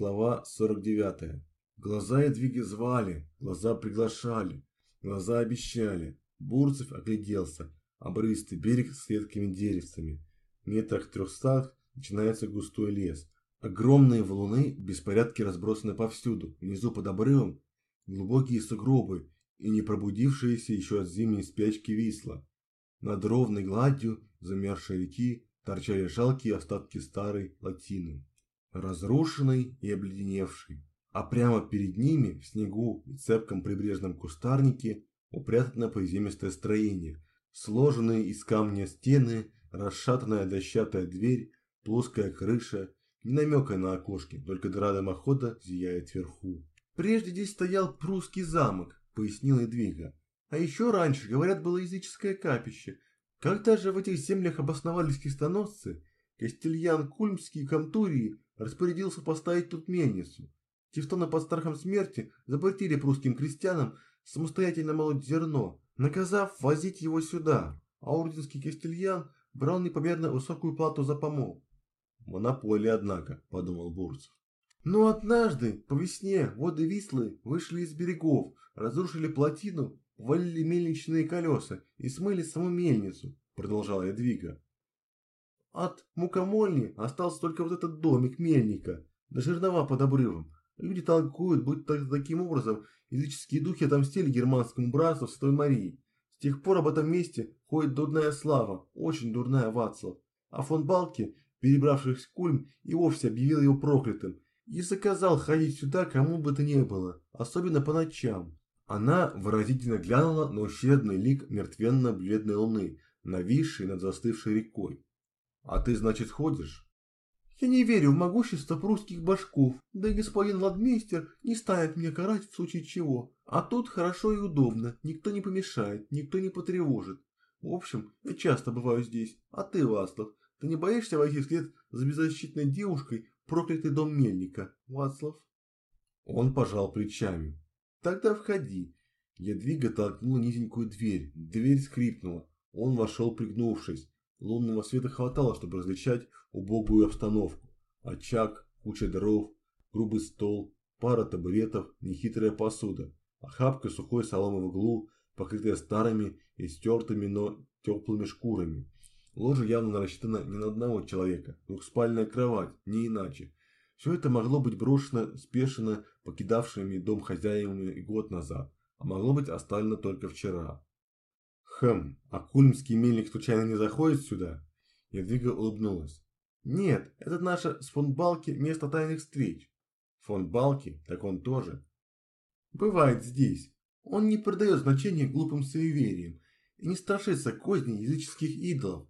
Глава 49. Глаза Эдвиги звали, глаза приглашали, глаза обещали. Бурцев огляделся. Обрыстый берег с редкими деревцами. В метрах трехстах начинается густой лес. Огромные валуны в беспорядке разбросаны повсюду. Внизу под обрывом глубокие сугробы и не пробудившиеся еще от зимней спячки висла. Над ровной гладью замерзшей реки торчали жалкие остатки старой латины разрушенный и обледеневший, а прямо перед ними, в снегу и цепком прибрежном кустарнике, упрятано приземистое строение, сложенные из камня стены, расшатанная дощатая дверь, плоская крыша, не намека на окошки, только дыра дымохода зияет вверху. «Прежде здесь стоял прусский замок», — пояснил Эдвига. «А еще раньше, говорят, было языческое капище. Когда же в этих землях обосновались крестоносцы, Кастильян Кульмский Камтурии распорядился поставить тут мельницу. Тевтоны под страхом смерти запретили прусским крестьянам самостоятельно молоть зерно, наказав возить его сюда, а орденский Кастильян брал непомерно высокую плату за помол. «Монополия, однако», – подумал Бурцев. Но однажды, по весне, воды Вислы вышли из берегов, разрушили плотину, валили мельничные колеса и смыли саму мельницу, продолжала Эдвига. От мукомольни остался только вот этот домик мельника, да жернова под обрывом. Люди толкуют, будто таким образом языческие духи отомстили германскому братству Святой Марии. С тех пор об этом месте ходит дурная слава, очень дурная Вацлав. А фон Балки, перебравшись в Кульм, и вовсе объявил его проклятым и заказал ходить сюда кому бы то ни было, особенно по ночам. Она выразительно глянула на ущербный лик мертвенно-бледной луны, нависшей над застывшей рекой. А ты, значит, ходишь? Я не верю в могущество прусских башков, да и господин Ладмейстер не станет меня карать в случае чего. А тут хорошо и удобно, никто не помешает, никто не потревожит. В общем, я часто бываю здесь. А ты, Вацлав, ты не боишься войти вслед за беззащитной девушкой проклятый дом мельника, Вацлав? Он пожал плечами. Тогда входи. Ядвига толкнула низенькую дверь. Дверь скрипнула. Он вошел пригнувшись. Лунного света хватало, чтобы различать убогую обстановку. Очаг, куча дров, грубый стол, пара табуретов, нехитрая посуда, охапка сухой соломы в углу, покрытая старыми и стертыми, но теплыми шкурами. Ложа явно рассчитана не на одного человека, двухспальная кровать, не иначе. Все это могло быть брошено спешно покидавшими дом хозяевами год назад, а могло быть оставлено только вчера. Хм, а кульмский мельник случайно не заходит сюда? Едвига улыбнулась. Нет, это наше с фон Балки место тайных встреч. Фон Балки, так он тоже. Бывает здесь. Он не придает значения глупым суевериям и не страшится козни языческих идолов.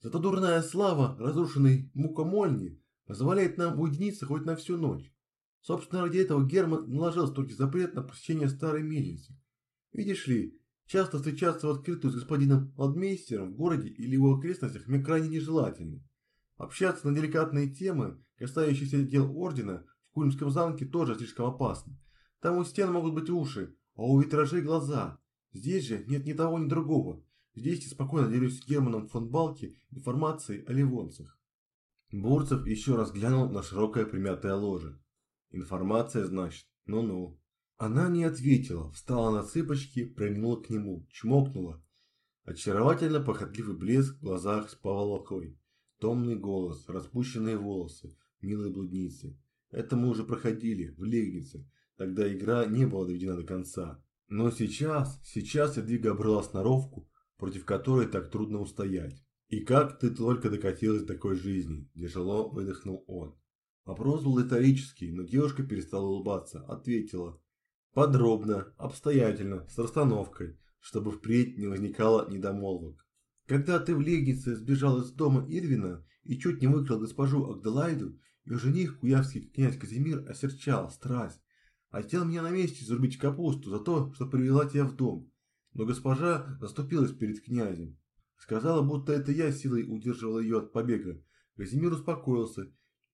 Зато дурная слава разрушенной мукомольни позволяет нам уединиться хоть на всю ночь. Собственно, ради этого Герман наложил строгий запрет на посещение старой мельницы. Видишь ли, Часто встречаться в открытую с господином Ладмейстером в городе или его окрестностях мне крайне нежелательно. Общаться на деликатные темы, касающиеся дел ордена, в Кульмском замке тоже слишком опасно. Там у стен могут быть уши, а у витражей глаза. Здесь же нет ни того, ни другого. Здесь я спокойно делюсь с Германом фон Балки информацией о ливонцах. Бурцев еще раз глянул на широкое примятое ложе. Информация, значит, ну-ну. Она не ответила, встала на цыпочки, прильнула к нему, чмокнула. Очаровательно похотливый блеск в глазах с поволокой. Томный голос, распущенные волосы, милые блудницы. Это мы уже проходили, в Легнице. Тогда игра не была доведена до конца. Но сейчас, сейчас Эдвига обрела сноровку, против которой так трудно устоять. «И как ты только докатилась до такой жизни?» – тяжело выдохнул он. Вопрос был риторический, но девушка перестала улыбаться, ответила – Подробно, обстоятельно, с расстановкой, чтобы впредь не возникало недомолвок. Когда ты в Легнице сбежал из дома Ирвина и чуть не выкрал госпожу Агделайду, ее жених, куявский князь Казимир, осерчал страсть. Хотел меня на месте зарубить капусту за то, что привела тебя в дом. Но госпожа заступилась перед князем. Сказала, будто это я силой удерживал ее от побега. Казимир успокоился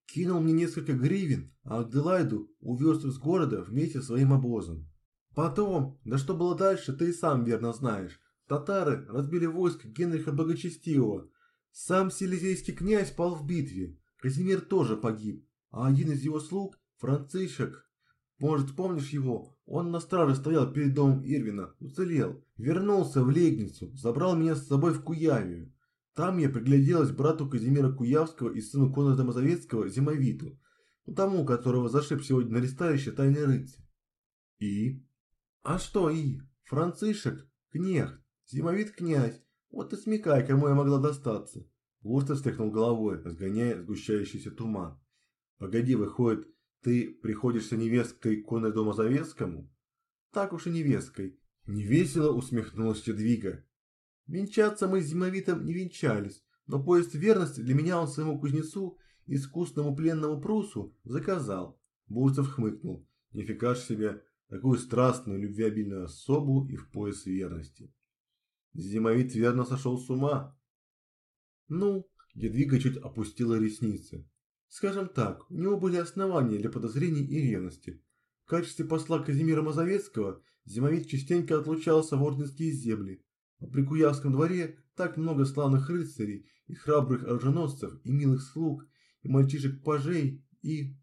кинул мне несколько гривен, а Аделайду увез из города вместе с своим обозом. Потом, да что было дальше, ты и сам верно знаешь. Татары разбили войско Генриха Богочестивого. Сам Силезийский князь пал в битве. Казимир тоже погиб, а один из его слуг, Францишек, может, помнишь его? Он на страже стоял перед домом Ирвина, уцелел. Вернулся в Легницу, забрал меня с собой в Куявию. Там я пригляделась брату Казимира Куявского и сыну Конрада Мазовецкого Зимовиту, тому, которого зашиб сегодня на ресталище тайный рыцарь. И? А что и? Францишек, кнехт, Зимовит князь, вот и смекай, кому я могла достаться. Густо встряхнул головой, разгоняя сгущающийся туман. Погоди, выходит, ты приходишься невесткой Конраду Мазовецкому? Так уж и невесткой. Невесело усмехнулась Чедвига. Венчаться мы с Зимовитом не венчались, но поезд верности для меня он своему кузнецу, искусному пленному прусу, заказал. Бурцев хмыкнул. Нифига ж себе, такую страстную, любвеобильную особу и в пояс верности. Зимовит верно сошел с ума. Ну, Едвига чуть опустила ресницы. Скажем так, у него были основания для подозрений и ревности. В качестве посла Казимира Мазовецкого Зимовит частенько отлучался в орденские земли, при Куявском дворе так много славных рыцарей и храбрых оруженосцев, и милых слуг, и мальчишек-пажей, и...